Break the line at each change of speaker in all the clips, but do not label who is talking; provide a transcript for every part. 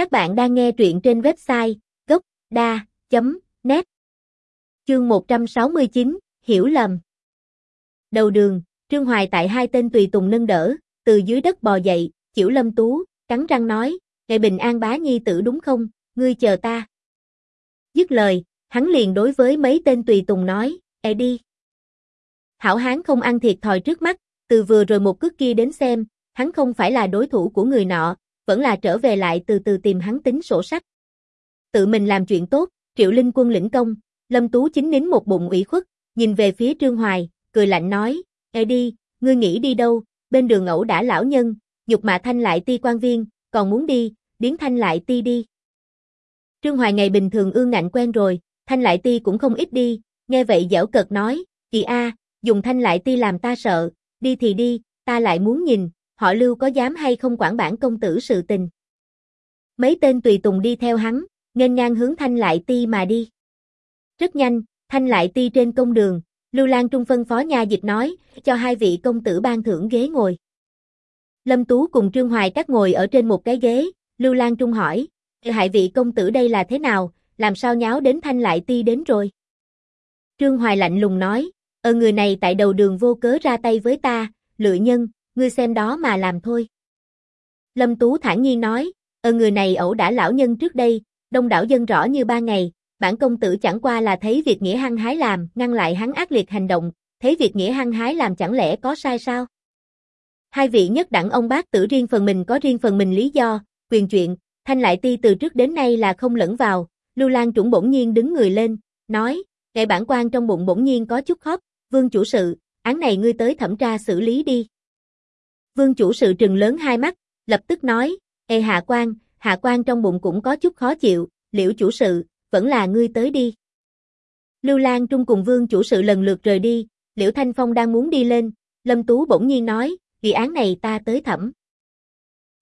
Các bạn đang nghe truyện trên website gốc.da.net Chương 169, Hiểu lầm Đầu đường, Trương Hoài tại hai tên tùy tùng nâng đỡ, từ dưới đất bò dậy, Chịu Lâm Tú, cắn răng nói, ngày bình an bá nhi tử đúng không, ngươi chờ ta. Dứt lời, hắn liền đối với mấy tên tùy tùng nói, e đi. Hảo hán không ăn thiệt thòi trước mắt, từ vừa rồi một cước kia đến xem, hắn không phải là đối thủ của người nọ, vẫn là trở về lại từ từ tìm hắn tính sổ sách. Tự mình làm chuyện tốt, Triệu Linh quân lĩnh công, Lâm Tú chính nín một bụng ủy khuất, nhìn về phía Trương Hoài, cười lạnh nói, Ê đi, ngươi nghĩ đi đâu, bên đường ẩu đã lão nhân, nhục mà thanh lại ti quan viên, còn muốn đi, điến thanh lại ti đi. Trương Hoài ngày bình thường ương ngạnh quen rồi, thanh lại ti cũng không ít đi, nghe vậy dẻo cợt nói, kỳ a, dùng thanh lại ti làm ta sợ, đi thì đi, ta lại muốn nhìn, họ lưu có dám hay không quản bản công tử sự tình. Mấy tên tùy tùng đi theo hắn, nghênh ngang hướng thanh lại ti mà đi. Rất nhanh, thanh lại ti trên công đường, Lưu Lan Trung phân phó nhà dịch nói, cho hai vị công tử ban thưởng ghế ngồi. Lâm Tú cùng Trương Hoài các ngồi ở trên một cái ghế, Lưu Lan Trung hỏi, hại vị công tử đây là thế nào, làm sao nháo đến thanh lại ti đến rồi. Trương Hoài lạnh lùng nói, ở người này tại đầu đường vô cớ ra tay với ta, lựa nhân, ngươi xem đó mà làm thôi. Lâm Tú thản nhiên nói, ờ người này ẩu đã lão nhân trước đây, đông đảo dân rõ như ba ngày, bản công tử chẳng qua là thấy việc nghĩa hăng hái làm, ngăn lại hắn ác liệt hành động, thấy việc nghĩa hăng hái làm chẳng lẽ có sai sao? Hai vị nhất đẳng ông bác tử riêng phần mình có riêng phần mình lý do, quyền chuyện, thanh lại ti từ trước đến nay là không lẫn vào, Lưu Lan Trũng bỗng nhiên đứng người lên, nói, ngày bản quan trong bụng bỗng nhiên có chút khóc, vương chủ sự, án này ngươi tới thẩm tra xử lý đi. Vương chủ sự trừng lớn hai mắt, lập tức nói, Ê hạ quan, hạ quan trong bụng cũng có chút khó chịu, liễu chủ sự, vẫn là ngươi tới đi. Lưu Lan Trung cùng vương chủ sự lần lượt rời đi, liễu Thanh Phong đang muốn đi lên, Lâm Tú bỗng nhiên nói, kỳ án này ta tới thẩm.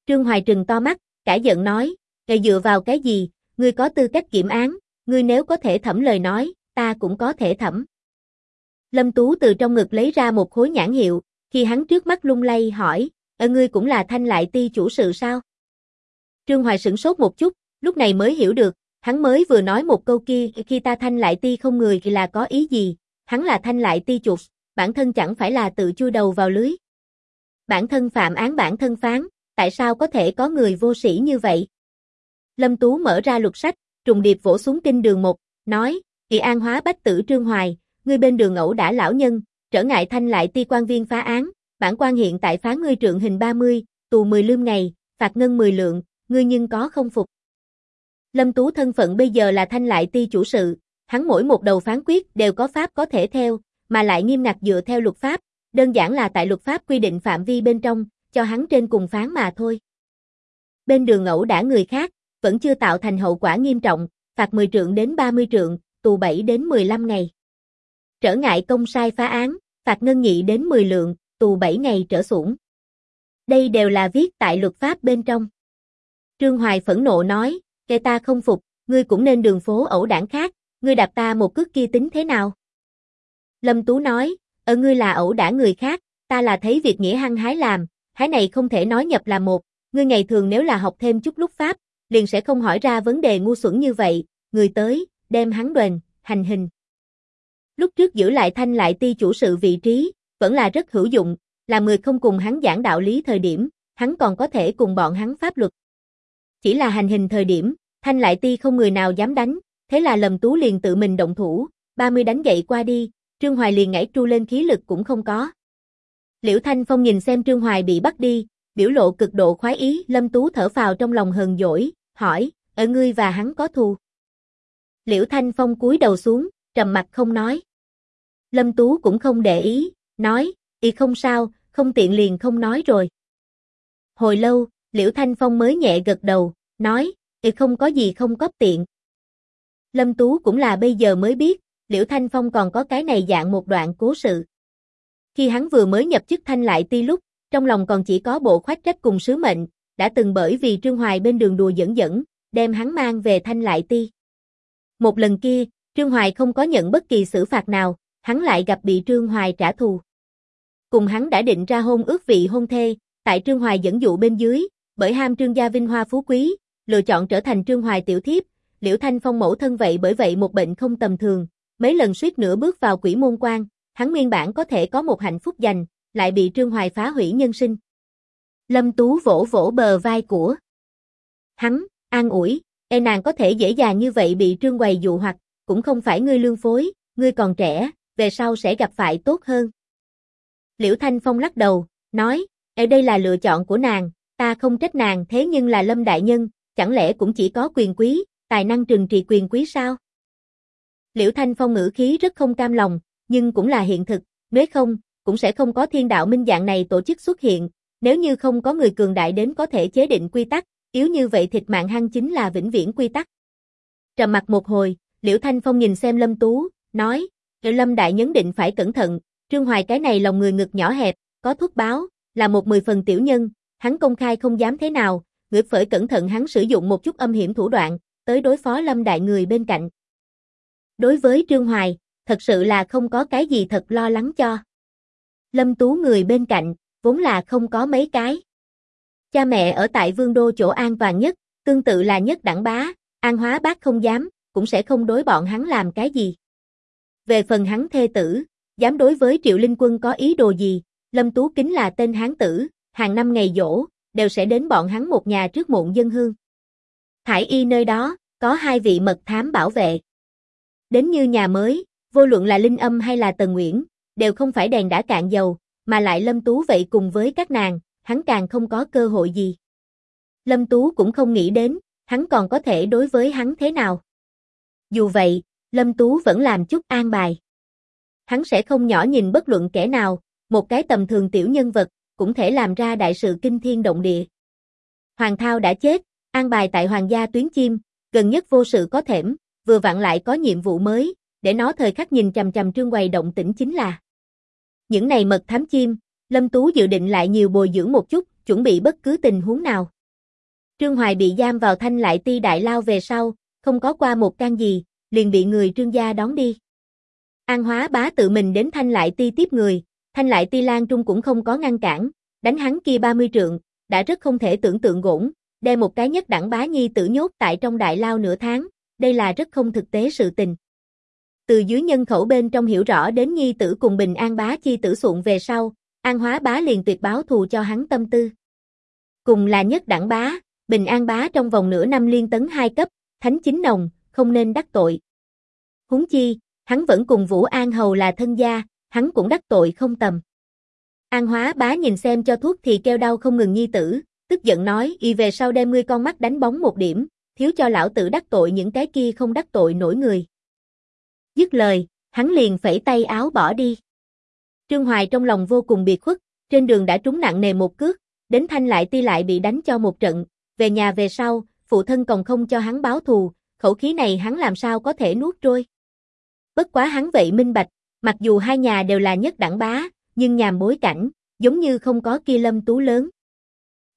Trương Hoài trừng to mắt, cả giận nói, Ê dựa vào cái gì, ngươi có tư cách kiểm án, ngươi nếu có thể thẩm lời nói, ta cũng có thể thẩm. Lâm Tú từ trong ngực lấy ra một khối nhãn hiệu, khi hắn trước mắt lung lay hỏi, ở ngươi cũng là thanh lại ti chủ sự sao? Trương Hoài sửng sốt một chút, lúc này mới hiểu được, hắn mới vừa nói một câu kia, khi ta thanh lại ti không người thì là có ý gì, hắn là thanh lại ti chuột, bản thân chẳng phải là tự chui đầu vào lưới. Bản thân phạm án bản thân phán, tại sao có thể có người vô sĩ như vậy? Lâm Tú mở ra lục sách, trùng điệp vỗ xuống kinh đường một, nói, kỳ an hóa bách tử Trương Hoài, ngươi bên đường ẩu đã lão nhân, trở ngại thanh lại ti quan viên phá án, bản quan hiện tại phá ngươi trượng hình 30, tù 10 lương ngày, phạt ngân 10 lượng, ngươi nhưng có không phục. Lâm Tú thân phận bây giờ là thanh lại ti chủ sự, hắn mỗi một đầu phán quyết đều có pháp có thể theo, mà lại nghiêm ngặt dựa theo luật pháp, đơn giản là tại luật pháp quy định phạm vi bên trong, cho hắn trên cùng phán mà thôi. Bên đường ngẫu đã người khác, vẫn chưa tạo thành hậu quả nghiêm trọng, phạt 10 trượng đến 30 trượng, tù 7 đến 15 ngày. Trở ngại công sai phá án, phạt ngân nghị đến 10 lượng, tù 7 ngày trở xuống. Đây đều là viết tại luật pháp bên trong. Trương Hoài phẫn nộ nói, kẻ ta không phục, ngươi cũng nên đường phố ẩu đảng khác, ngươi đạp ta một cước kia tính thế nào? Lâm Tú nói, ở ngươi là ẩu đả người khác, ta là thấy việc nghĩa hăng hái làm, hái này không thể nói nhập là một, ngươi ngày thường nếu là học thêm chút lúc pháp, liền sẽ không hỏi ra vấn đề ngu xuẩn như vậy, người tới, đem hắn đền, hành hình. Lúc trước giữ lại thanh lại ti chủ sự vị trí, vẫn là rất hữu dụng, là người không cùng hắn giảng đạo lý thời điểm, hắn còn có thể cùng bọn hắn pháp luật. Chỉ là hành hình thời điểm, thanh lại ti không người nào dám đánh, thế là lầm tú liền tự mình động thủ, 30 đánh gậy qua đi, Trương Hoài liền ngảy tru lên khí lực cũng không có. Liễu Thanh Phong nhìn xem Trương Hoài bị bắt đi, biểu lộ cực độ khoái ý, Lâm Tú thở phào trong lòng hờn dỗi, hỏi, ở ngươi và hắn có thù. Liễu Thanh Phong cúi đầu xuống, trầm mặt không nói. Lâm Tú cũng không để ý, nói, y không sao, không tiện liền không nói rồi. Hồi lâu, Liễu Thanh Phong mới nhẹ gật đầu, nói, y không có gì không có tiện. Lâm Tú cũng là bây giờ mới biết, Liễu Thanh Phong còn có cái này dạng một đoạn cố sự. Khi hắn vừa mới nhập chức thanh lại ti lúc, trong lòng còn chỉ có bộ khoách trách cùng sứ mệnh, đã từng bởi vì Trương Hoài bên đường đùa dẫn dẫn, đem hắn mang về thanh lại ti. Một lần kia, Trương Hoài không có nhận bất kỳ xử phạt nào, hắn lại gặp bị Trương Hoài trả thù. Cùng hắn đã định ra hôn ước vị hôn thê, tại Trương Hoài dẫn dụ bên dưới, bởi ham Trương gia vinh hoa phú quý, lựa chọn trở thành Trương Hoài tiểu thiếp, Liễu Thanh Phong mẫu thân vậy bởi vậy một bệnh không tầm thường, mấy lần suýt nữa bước vào quỷ môn quan, hắn nguyên bản có thể có một hạnh phúc dành, lại bị Trương Hoài phá hủy nhân sinh. Lâm Tú vỗ vỗ bờ vai của hắn, an ủi, e nàng có thể dễ dàng như vậy bị Trương Hoài dụ hoặc, cũng không phải ngươi lương phối, ngươi còn trẻ, về sau sẽ gặp phải tốt hơn. Liễu Thanh Phong lắc đầu, nói, ở đây là lựa chọn của nàng, ta không trách nàng thế nhưng là Lâm Đại Nhân, chẳng lẽ cũng chỉ có quyền quý, tài năng trừng trị quyền quý sao? Liễu Thanh Phong ngữ khí rất không cam lòng, nhưng cũng là hiện thực, nếu không, cũng sẽ không có thiên đạo minh dạng này tổ chức xuất hiện, nếu như không có người cường đại đến có thể chế định quy tắc, yếu như vậy thịt mạng hăng chính là vĩnh viễn quy tắc. Trầm mặt một hồi, Liễu Thanh Phong nhìn xem Lâm Tú, nói, Lâm Đại nhấn định phải cẩn thận, Trương Hoài cái này lòng người ngực nhỏ hẹp, có thuốc báo, là một mười phần tiểu nhân, hắn công khai không dám thế nào, ngược phởi cẩn thận hắn sử dụng một chút âm hiểm thủ đoạn, tới đối phó Lâm Đại người bên cạnh. Đối với Trương Hoài, thật sự là không có cái gì thật lo lắng cho. Lâm Tú người bên cạnh, vốn là không có mấy cái. Cha mẹ ở tại vương đô chỗ an toàn nhất, tương tự là nhất đẳng bá, an hóa bác không dám, cũng sẽ không đối bọn hắn làm cái gì. Về phần hắn thê tử, dám đối với Triệu Linh Quân có ý đồ gì, Lâm Tú Kính là tên hán tử, hàng năm ngày dỗ, đều sẽ đến bọn hắn một nhà trước muộn dân hương. Thải y nơi đó, có hai vị mật thám bảo vệ. Đến như nhà mới, vô luận là Linh Âm hay là Tần Nguyễn, đều không phải đèn đã cạn dầu, mà lại Lâm Tú vậy cùng với các nàng, hắn càng không có cơ hội gì. Lâm Tú cũng không nghĩ đến, hắn còn có thể đối với hắn thế nào. Dù vậy, Lâm Tú vẫn làm chút an bài. Hắn sẽ không nhỏ nhìn bất luận kẻ nào, một cái tầm thường tiểu nhân vật, cũng thể làm ra đại sự kinh thiên động địa. Hoàng Thao đã chết, an bài tại Hoàng gia tuyến chim, gần nhất vô sự có thểm, vừa vặn lại có nhiệm vụ mới, để nó thời khắc nhìn chằm chằm trương quầy động tĩnh chính là. Những này mật thám chim, Lâm Tú dự định lại nhiều bồi dưỡng một chút, chuẩn bị bất cứ tình huống nào. Trương Hoài bị giam vào thanh lại ti đại lao về sau, không có qua một can gì, liền bị người trương gia đón đi. An hóa bá tự mình đến thanh lại ti tiếp người, thanh lại ti lan trung cũng không có ngăn cản, đánh hắn kia 30 trượng, đã rất không thể tưởng tượng gỗng, đem một cái nhất đẳng bá nhi tử nhốt tại trong đại lao nửa tháng, đây là rất không thực tế sự tình. Từ dưới nhân khẩu bên trong hiểu rõ đến nhi tử cùng bình an bá chi tử Sụn về sau, an hóa bá liền tuyệt báo thù cho hắn tâm tư. Cùng là nhất đẳng bá, bình an bá trong vòng nửa năm liên tấn hai cấp, thánh chính nồng, không nên đắc tội. Húng chi, hắn vẫn cùng Vũ An Hầu là thân gia, hắn cũng đắc tội không tầm. An hóa bá nhìn xem cho thuốc thì kêu đau không ngừng nhi tử, tức giận nói y về sau đem ngươi con mắt đánh bóng một điểm, thiếu cho lão tử đắc tội những cái kia không đắc tội nổi người. Dứt lời, hắn liền phẩy tay áo bỏ đi. Trương Hoài trong lòng vô cùng biệt khuất, trên đường đã trúng nặng nề một cước, đến thanh lại ti lại bị đánh cho một trận, về nhà về sau, phụ thân còn không cho hắn báo thù, khẩu khí này hắn làm sao có thể nuốt trôi. Bất quá hắn vậy minh bạch, mặc dù hai nhà đều là nhất đẳng bá, nhưng nhàm bối cảnh, giống như không có kia lâm tú lớn.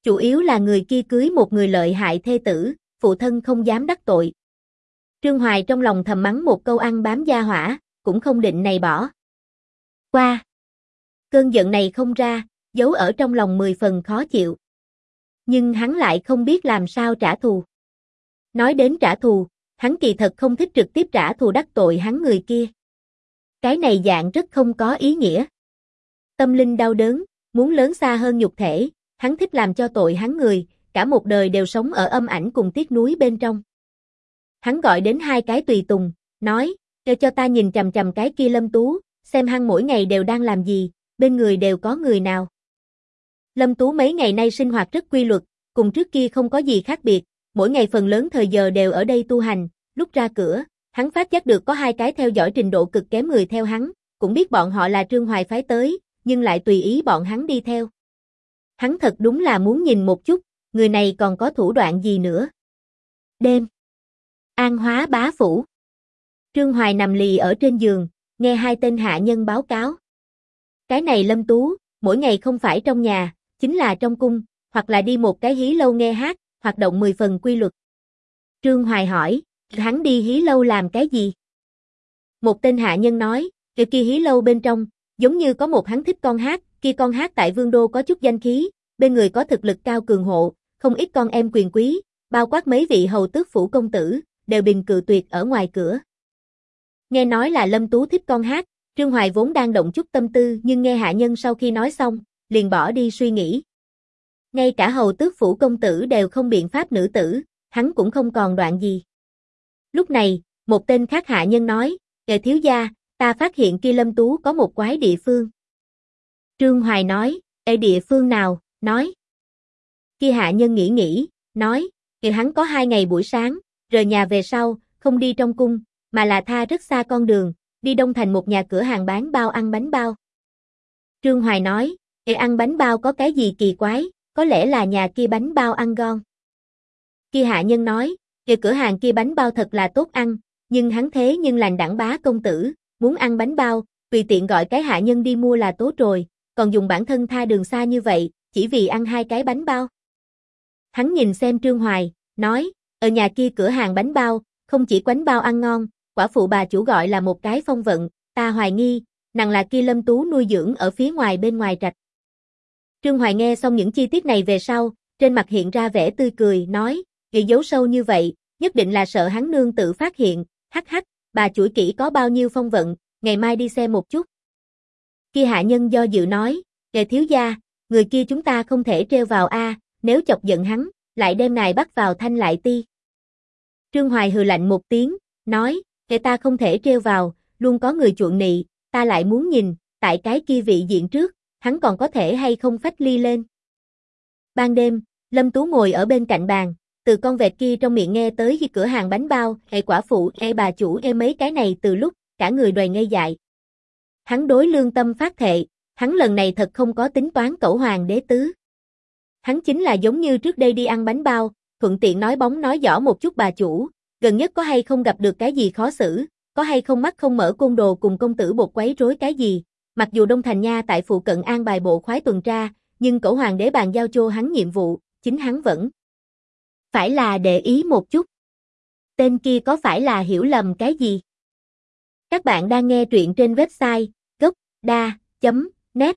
Chủ yếu là người kia cưới một người lợi hại thê tử, phụ thân không dám đắc tội. Trương Hoài trong lòng thầm mắng một câu ăn bám gia hỏa, cũng không định này bỏ. Qua. Cơn giận này không ra, giấu ở trong lòng mười phần khó chịu. Nhưng hắn lại không biết làm sao trả thù. Nói đến trả thù, hắn kỳ thật không thích trực tiếp trả thù đắc tội hắn người kia. Cái này dạng rất không có ý nghĩa. Tâm linh đau đớn, muốn lớn xa hơn nhục thể, hắn thích làm cho tội hắn người, cả một đời đều sống ở âm ảnh cùng tiếc núi bên trong. Hắn gọi đến hai cái tùy tùng, nói, cho cho ta nhìn chầm chầm cái kia lâm tú, xem hắn mỗi ngày đều đang làm gì, bên người đều có người nào. Lâm Tú mấy ngày nay sinh hoạt rất quy luật, cùng trước kia không có gì khác biệt, mỗi ngày phần lớn thời giờ đều ở đây tu hành, lúc ra cửa, hắn phát giác được có hai cái theo dõi trình độ cực kém người theo hắn, cũng biết bọn họ là Trương Hoài phái tới, nhưng lại tùy ý bọn hắn đi theo. Hắn thật đúng là muốn nhìn một chút, người này còn có thủ đoạn gì nữa. Đêm. An hóa bá phủ. Trương Hoài nằm lì ở trên giường, nghe hai tên hạ nhân báo cáo. Cái này Lâm Tú, mỗi ngày không phải trong nhà, chính là trong cung, hoặc là đi một cái hí lâu nghe hát, hoạt động 10 phần quy luật. Trương Hoài hỏi, hắn đi hí lâu làm cái gì? Một tên hạ nhân nói, kia kia hí lâu bên trong, giống như có một hắn thích con hát, kia con hát tại vương đô có chút danh khí, bên người có thực lực cao cường hộ, không ít con em quyền quý, bao quát mấy vị hầu tước phủ công tử, đều bình cự tuyệt ở ngoài cửa. Nghe nói là Lâm Tú thích con hát, Trương Hoài vốn đang động chút tâm tư nhưng nghe hạ nhân sau khi nói xong, liền bỏ đi suy nghĩ. Ngay cả hầu tước phủ công tử đều không biện pháp nữ tử, hắn cũng không còn đoạn gì. Lúc này, một tên khác hạ nhân nói, Kệ thiếu gia, ta phát hiện kia lâm tú có một quái địa phương. Trương Hoài nói, Ê địa phương nào, nói. Kia hạ nhân nghĩ nghĩ, nói, Kệ hắn có hai ngày buổi sáng, rời nhà về sau, không đi trong cung, mà là tha rất xa con đường, đi đông thành một nhà cửa hàng bán bao ăn bánh bao. Trương Hoài nói, Ê ăn bánh bao có cái gì kỳ quái, có lẽ là nhà kia bánh bao ăn ngon. Kia hạ nhân nói, kìa cửa hàng kia bánh bao thật là tốt ăn, nhưng hắn thế nhưng lành đẳng bá công tử, muốn ăn bánh bao, tùy tiện gọi cái hạ nhân đi mua là tốt rồi, còn dùng bản thân tha đường xa như vậy, chỉ vì ăn hai cái bánh bao. Hắn nhìn xem Trương Hoài, nói, ở nhà kia cửa hàng bánh bao, không chỉ bánh bao ăn ngon, quả phụ bà chủ gọi là một cái phong vận, ta hoài nghi, nàng là kia lâm tú nuôi dưỡng ở phía ngoài bên ngoài trạch. Trương Hoài nghe xong những chi tiết này về sau, trên mặt hiện ra vẻ tươi cười, nói, ghi giấu sâu như vậy, nhất định là sợ hắn nương tự phát hiện, hắc hắc, bà chuỗi kỹ có bao nhiêu phong vận, ngày mai đi xem một chút. Kia hạ nhân do dự nói, kề thiếu gia, người kia chúng ta không thể treo vào a, nếu chọc giận hắn, lại đem này bắt vào thanh lại ti. Trương Hoài hừ lạnh một tiếng, nói, kề ta không thể treo vào, luôn có người chuộng nị, ta lại muốn nhìn, tại cái kia vị diện trước, hắn còn có thể hay không phách ly lên. Ban đêm, Lâm Tú ngồi ở bên cạnh bàn, từ con vẹt kia trong miệng nghe tới khi cửa hàng bánh bao, hệ quả phụ, e bà chủ e mấy cái này từ lúc, cả người đòi ngây dại. Hắn đối lương tâm phát thệ, hắn lần này thật không có tính toán cẩu hoàng đế tứ. Hắn chính là giống như trước đây đi ăn bánh bao, thuận tiện nói bóng nói rõ một chút bà chủ, gần nhất có hay không gặp được cái gì khó xử, có hay không mắt không mở côn đồ cùng công tử bột quấy rối cái gì. Mặc dù Đông Thành Nha tại phụ cận an bài bộ khoái tuần tra, nhưng Cổ hoàng đế bàn giao cho hắn nhiệm vụ, chính hắn vẫn phải là để ý một chút. Tên kia có phải là hiểu lầm cái gì? Các bạn đang nghe truyện trên website gocda.net